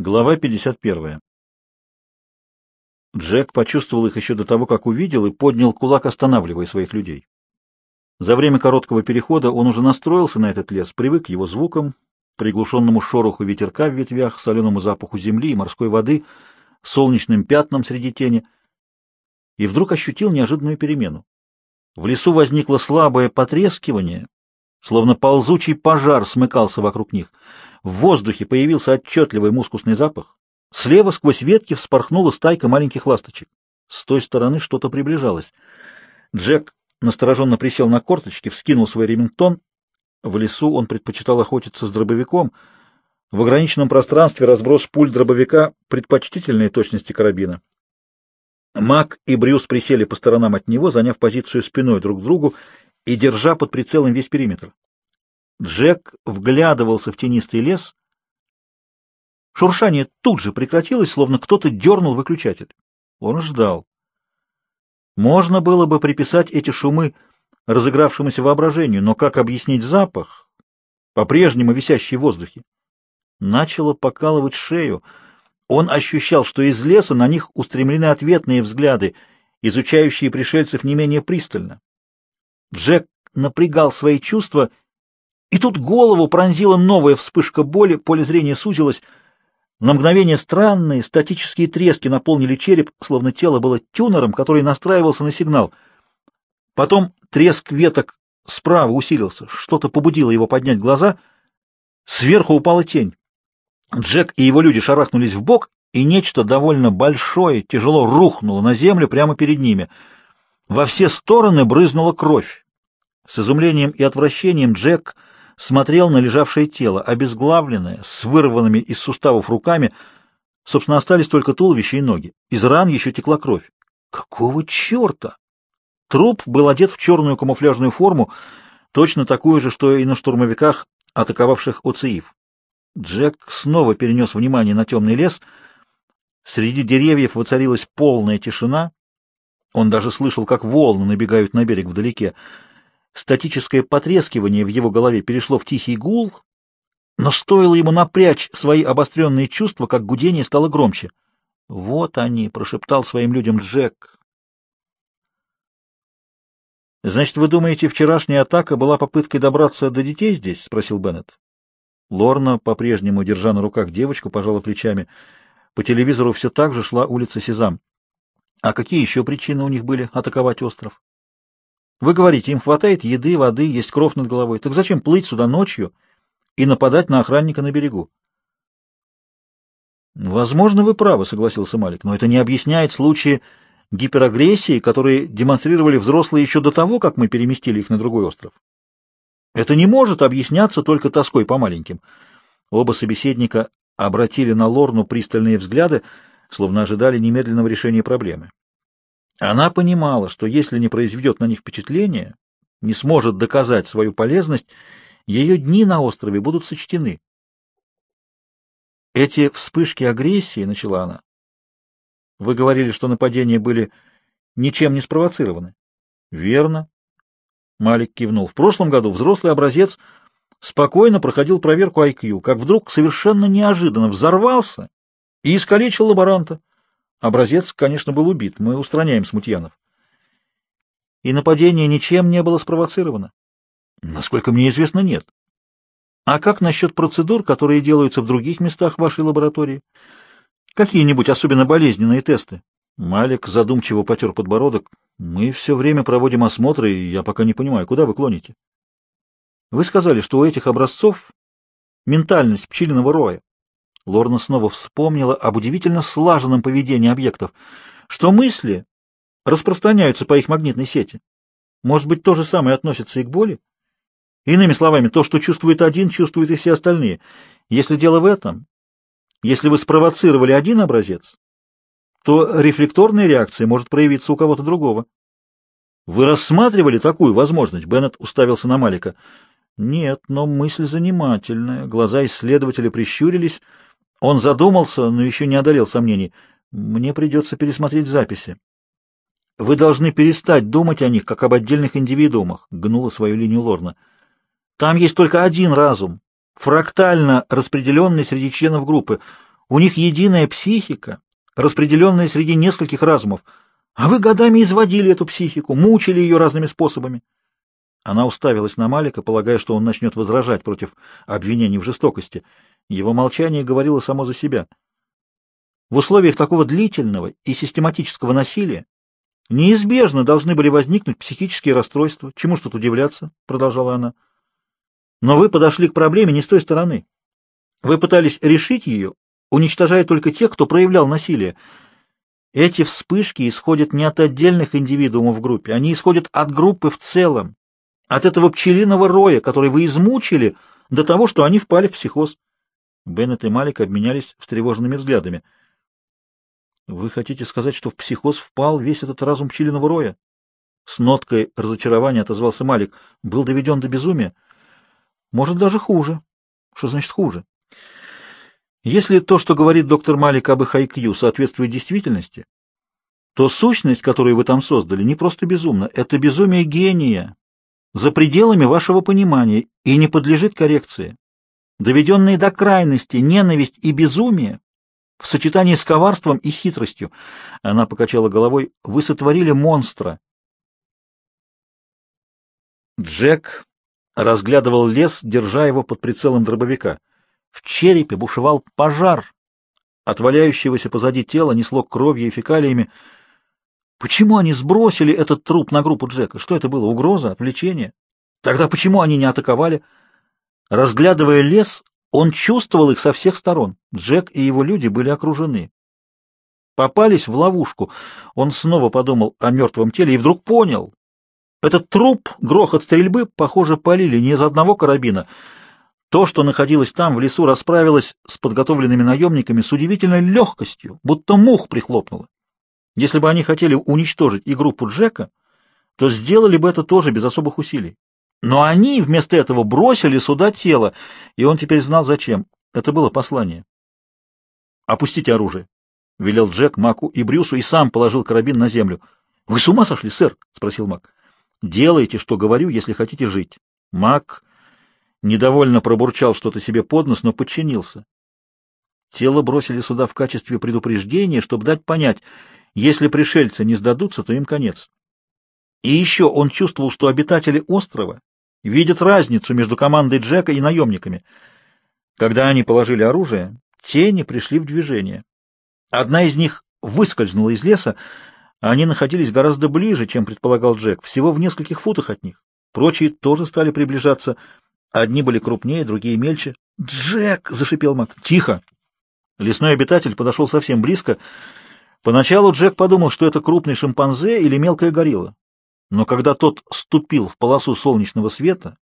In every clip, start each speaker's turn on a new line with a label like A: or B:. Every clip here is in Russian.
A: Глава 51. Джек почувствовал их еще до того, как увидел, и поднял кулак, останавливая своих людей. За время короткого перехода он уже настроился на этот лес, привык к его звукам, приглушенному шороху ветерка в ветвях, соленому запаху земли и морской воды, солнечным пятнам среди тени, и вдруг ощутил неожиданную перемену. В лесу возникло слабое потрескивание, словно ползучий пожар смыкался вокруг них — в воздухе появился отчетливый мускусный запах. Слева сквозь ветки вспорхнула стайка маленьких ласточек. С той стороны что-то приближалось. Джек настороженно присел на корточки, вскинул свой ремингтон. В лесу он предпочитал охотиться с дробовиком. В ограниченном пространстве разброс пуль дробовика предпочтительной точности карабина. Мак и Брюс присели по сторонам от него, заняв позицию спиной друг к другу и держа под прицелом весь периметр. Джек вглядывался в тенистый лес. Шуршание тут же прекратилось, словно кто-то дернул выключатель. Он ждал. Можно было бы приписать эти шумы разыгравшемуся воображению, но как объяснить запах, по-прежнему висящий в воздухе? Начало покалывать шею. Он ощущал, что из леса на них устремлены ответные взгляды, изучающие пришельцев не менее пристально. Джек напрягал свои чувства и тут голову пронзила новая вспышка боли, поле зрения сузилось. На мгновение странные статические трески наполнили череп, словно тело было тюнером, который настраивался на сигнал. Потом треск веток справа усилился, что-то побудило его поднять глаза. Сверху упала тень. Джек и его люди шарахнулись в бок, и нечто довольно большое тяжело рухнуло на землю прямо перед ними. Во все стороны брызнула кровь. С изумлением и отвращением Джек смотрел на лежавшее тело, обезглавленное, с вырванными из суставов руками. Собственно, остались только туловище и ноги. Из ран еще текла кровь. Какого черта? Труп был одет в черную камуфляжную форму, точно такую же, что и на штурмовиках, атаковавших ОЦИФ. Джек снова перенес внимание на темный лес. Среди деревьев воцарилась полная тишина. Он даже слышал, как волны набегают на берег вдалеке. Статическое потрескивание в его голове перешло в тихий гул, но стоило ему напрячь свои обостренные чувства, как гудение стало громче. «Вот они!» — прошептал своим людям Джек. «Значит, вы думаете, вчерашняя атака была попыткой добраться до детей здесь?» — спросил Беннет. Лорна, по-прежнему держа на руках девочку, пожала плечами. По телевизору все так же шла улица Сезам. А какие еще причины у них были атаковать остров? Вы говорите, им хватает еды, воды, есть кровь над головой. Так зачем плыть сюда ночью и нападать на охранника на берегу? Возможно, вы правы, согласился Малик, но это не объясняет случаи гиперагрессии, которые демонстрировали взрослые еще до того, как мы переместили их на другой остров. Это не может объясняться только тоской по маленьким. Оба собеседника обратили на Лорну пристальные взгляды, словно ожидали немедленного решения проблемы. Она понимала, что если не произведет на них впечатление, не сможет доказать свою полезность, ее дни на острове будут сочтены. Эти вспышки агрессии, — начала она, — вы говорили, что нападения были ничем не спровоцированы. Верно. Малик кивнул. В прошлом году взрослый образец спокойно проходил проверку IQ, как вдруг совершенно неожиданно взорвался и искалечил лаборанта. Образец, конечно, был убит. Мы устраняем смутьянов. И нападение ничем не было спровоцировано? Насколько мне известно, нет. А как насчет процедур, которые делаются в других местах вашей лаборатории? Какие-нибудь особенно болезненные тесты? Малик задумчиво потер подбородок. Мы все время проводим осмотры, и я пока не понимаю, куда вы клоните. Вы сказали, что у этих образцов ментальность пчелиного роя. Лорна снова вспомнила об удивительно слаженном поведении объектов, что мысли распространяются по их магнитной сети. Может быть, то же самое относится и к боли? Иными словами, то, что чувствует один, чувствуют и все остальные. Если дело в этом, если вы спровоцировали один образец, то рефлекторная реакция может проявиться у кого-то другого. Вы рассматривали такую возможность? Беннет уставился на Малика. Нет, но мысль занимательная. Глаза исследователя прищурились, он задумался, но еще не одолел сомнений. Мне придется пересмотреть записи. Вы должны перестать думать о них, как об отдельных индивидуумах, гнула свою линию Лорна. Там есть только один разум, фрактально распределенный среди членов группы. У них единая психика, распределенная среди нескольких разумов. А вы годами изводили эту психику, мучили ее разными способами. Она уставилась на Малика, полагая, что он начнет возражать против обвинений в жестокости. Его молчание говорило само за себя. В условиях такого длительного и систематического насилия неизбежно должны были возникнуть психические расстройства. Чему ж тут удивляться? — продолжала она. Но вы подошли к проблеме не с той стороны. Вы пытались решить ее, уничтожая только тех, кто проявлял насилие. Эти вспышки исходят не от отдельных индивидуумов в группе, они исходят от группы в целом, от этого пчелиного роя, который вы измучили до того, что они впали в психоз. Беннет и Малик обменялись встревоженными взглядами. «Вы хотите сказать, что в психоз впал весь этот разум пчелиного роя?» С ноткой разочарования отозвался Малик. «Был доведен до безумия?» «Может, даже хуже». «Что значит хуже?» Если то, что говорит доктор Малик об их IQ, соответствует действительности, то сущность, которую вы там создали, не просто безумна, это безумие гения, за пределами вашего понимания и не подлежит коррекции. Доведенные до крайности ненависть и безумие в сочетании с коварством и хитростью, она покачала головой, вы сотворили монстра. Джек разглядывал лес, держа его под прицелом дробовика. В черепе бушевал пожар. От валяющегося позади тела несло кровью и фекалиями. Почему они сбросили этот труп на группу Джека? Что это было? Угроза? Отвлечение? Тогда почему они не атаковали? Разглядывая лес, он чувствовал их со всех сторон. Джек и его люди были окружены. Попались в ловушку. Он снова подумал о мертвом теле и вдруг понял. Этот труп, грохот стрельбы, похоже, полили не из одного карабина — то, что находилось там, в лесу, расправилось с подготовленными наемниками с удивительной легкостью, будто мух прихлопнуло. Если бы они хотели уничтожить и группу Джека, то сделали бы это тоже без особых усилий. Но они вместо этого бросили сюда тело, и он теперь знал зачем. Это было послание. «Опустите оружие», — велел Джек Маку и Брюсу и сам положил карабин на землю. «Вы с ума сошли, сэр?» — спросил Мак. «Делайте, что говорю, если хотите жить». Мак недовольно пробурчал что-то себе под нос, но подчинился. Тело бросили сюда в качестве предупреждения, чтобы дать понять, если пришельцы не сдадутся, то им конец. И еще он чувствовал, что обитатели острова видят разницу между командой Джека и наемниками. Когда они положили оружие, тени пришли в движение. Одна из них выскользнула из леса, а они находились гораздо ближе, чем предполагал Джек, всего в нескольких футах от них. Прочие тоже стали приближаться — Одни были крупнее, другие мельче. «Джек!» — зашипел Мак. «Тихо!» Лесной обитатель подошел совсем близко. Поначалу Джек подумал, что это крупный шимпанзе или мелкая горилла. Но когда тот ступил в полосу солнечного света,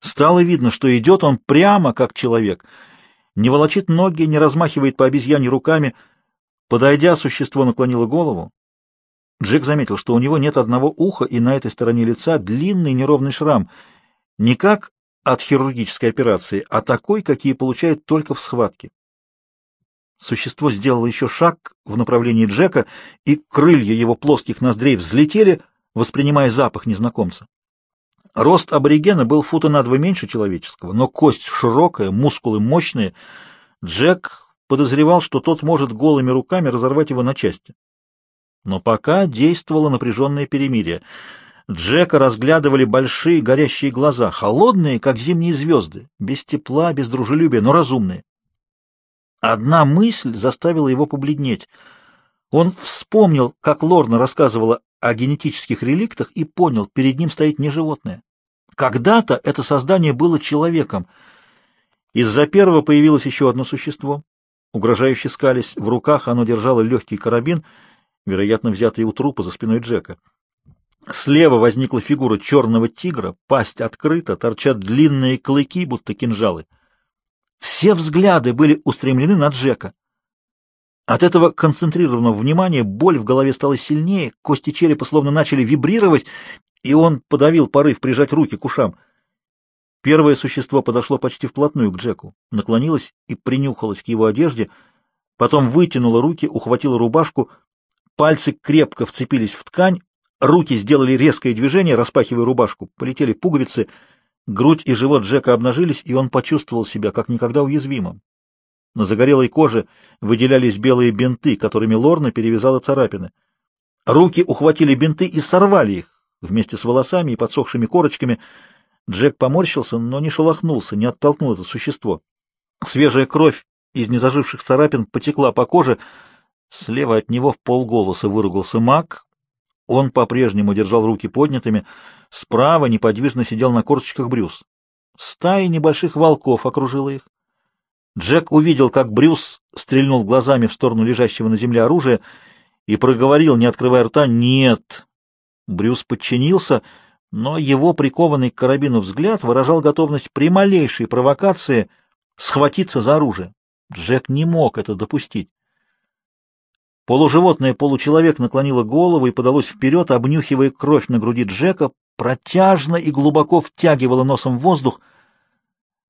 A: стало видно, что идет он прямо как человек. Не волочит ноги, не размахивает по обезьяне руками. Подойдя, существо наклонило голову. Джек заметил, что у него нет одного уха, и на этой стороне лица длинный неровный шрам. Не как от хирургической операции, а такой, какие получают только в схватке. Существо сделало еще шаг в направлении Джека, и крылья его плоских ноздрей взлетели, воспринимая запах незнакомца. Рост аборигена был фута на два меньше человеческого, но кость широкая, мускулы мощные. Джек подозревал, что тот может голыми руками разорвать его на части. Но пока действовало напряженное перемирие — Джека разглядывали большие горящие глаза, холодные, как зимние звезды, без тепла, без дружелюбия, но разумные. Одна мысль заставила его побледнеть. Он вспомнил, как Лорна рассказывала о генетических реликтах и понял, перед ним стоит не животное. Когда-то это создание было человеком. Из-за первого появилось еще одно существо. Угрожающе скались, в руках оно держало легкий карабин, вероятно, взятый у трупа за спиной Джека. Слева возникла фигура черного тигра, пасть открыта, торчат длинные клыки, будто кинжалы. Все взгляды были устремлены на Джека. От этого концентрированного внимания боль в голове стала сильнее, кости черепа словно начали вибрировать, и он подавил порыв прижать руки к ушам. Первое существо подошло почти вплотную к Джеку, наклонилось и принюхалось к его одежде, потом вытянуло руки, ухватило рубашку, пальцы крепко вцепились в ткань, Руки сделали резкое движение, распахивая рубашку. Полетели пуговицы. Грудь и живот Джека обнажились, и он почувствовал себя как никогда уязвимым. На загорелой коже выделялись белые бинты, которыми Лорна перевязала царапины. Руки ухватили бинты и сорвали их, вместе с волосами и подсохшими корочками. Джек поморщился, но не шелохнулся, не оттолкнул это существо. Свежая кровь из незаживших царапин потекла по коже. Слева от него в полголоса выругался маг. Он по-прежнему держал руки поднятыми. Справа неподвижно сидел на корточках Брюс. Стая небольших волков окружила их. Джек увидел, как Брюс стрельнул глазами в сторону лежащего на земле оружия и проговорил, не открывая рта, «Нет». Брюс подчинился, но его прикованный к карабину взгляд выражал готовность при малейшей провокации схватиться за оружие. Джек не мог это допустить. Полуживотное получеловек наклонило голову и подалось вперед, обнюхивая кровь на груди Джека, протяжно и глубоко втягивало носом воздух —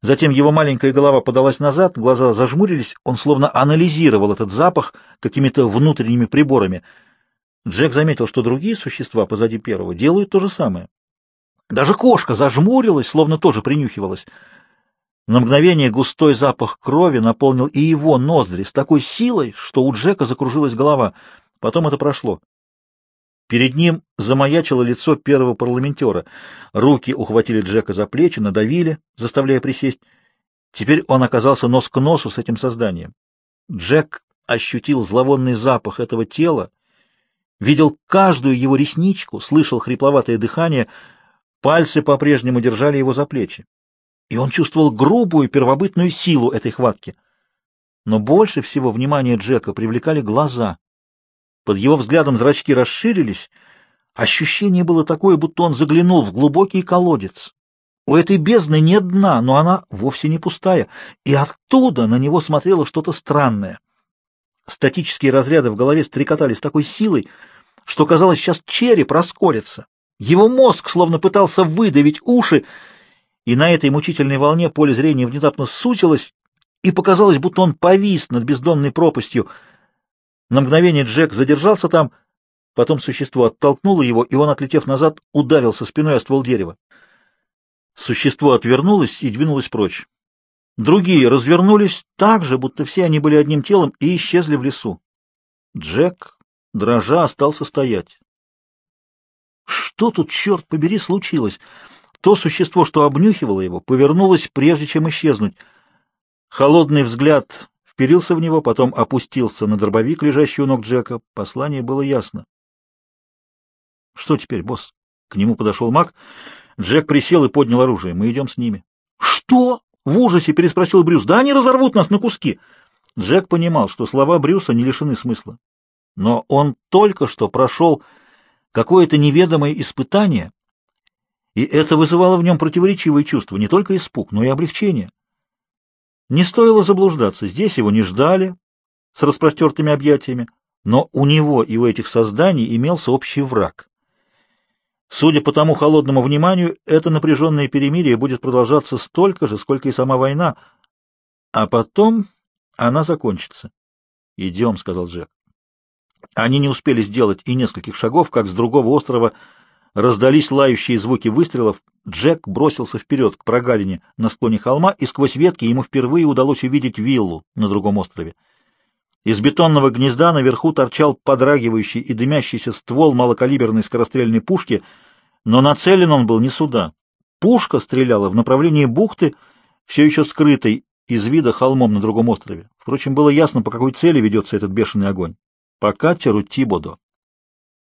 A: Затем его маленькая голова подалась назад, глаза зажмурились, он словно анализировал этот запах какими-то внутренними приборами. Джек заметил, что другие существа позади первого делают то же самое. Даже кошка зажмурилась, словно тоже принюхивалась. На мгновение густой запах крови наполнил и его ноздри с такой силой, что у Джека закружилась голова. Потом это прошло. Перед ним замаячило лицо первого парламентера. Руки ухватили Джека за плечи, надавили, заставляя присесть. Теперь он оказался нос к носу с этим созданием. Джек ощутил зловонный запах этого тела, видел каждую его ресничку, слышал хрипловатое дыхание, пальцы по-прежнему держали его за плечи. И он чувствовал грубую первобытную силу этой хватки. Но больше всего внимание Джека привлекали глаза — под его взглядом зрачки расширились. Ощущение было такое, будто он заглянул в глубокий колодец. У этой бездны нет дна, но она вовсе не пустая, и оттуда на него смотрело что-то странное. Статические разряды в голове стрекотали с такой силой, что, казалось, сейчас череп расколется. Его мозг словно пытался выдавить уши, и на этой мучительной волне поле зрения внезапно сутилось, и показалось, будто он повис над бездонной пропастью — на мгновение Джек задержался там, потом существо оттолкнуло его, и он, отлетев назад, ударился спиной о ствол дерева. Существо отвернулось и двинулось прочь. Другие развернулись так же, будто все они были одним телом, и исчезли в лесу. Джек, дрожа, остался стоять. Что тут, черт побери, случилось? То существо, что обнюхивало его, повернулось, прежде чем исчезнуть. Холодный взгляд вперился в него, потом опустился на дробовик, лежащий у ног Джека. Послание было ясно. — Что теперь, босс? К нему подошел маг. Джек присел и поднял оружие. Мы идем с ними. — Что? — в ужасе переспросил Брюс. — Да они разорвут нас на куски. Джек понимал, что слова Брюса не лишены смысла. Но он только что прошел какое-то неведомое испытание, и это вызывало в нем противоречивые чувства, не только испуг, но и облегчение. Не стоило заблуждаться, здесь его не ждали с распростертыми объятиями, но у него и у этих созданий имелся общий враг. Судя по тому холодному вниманию, это напряженное перемирие будет продолжаться столько же, сколько и сама война, а потом она закончится. «Идем», — сказал Джек. Они не успели сделать и нескольких шагов, как с другого острова Раздались лающие звуки выстрелов. Джек бросился вперед к прогалине на склоне холма, и сквозь ветки ему впервые удалось увидеть виллу на другом острове. Из бетонного гнезда наверху торчал подрагивающий и дымящийся ствол малокалиберной скорострельной пушки, но нацелен он был не сюда. Пушка стреляла в направлении бухты, все еще скрытой из вида холмом на другом острове. Впрочем, было ясно, по какой цели ведется этот бешеный огонь. По катеру Тибодо.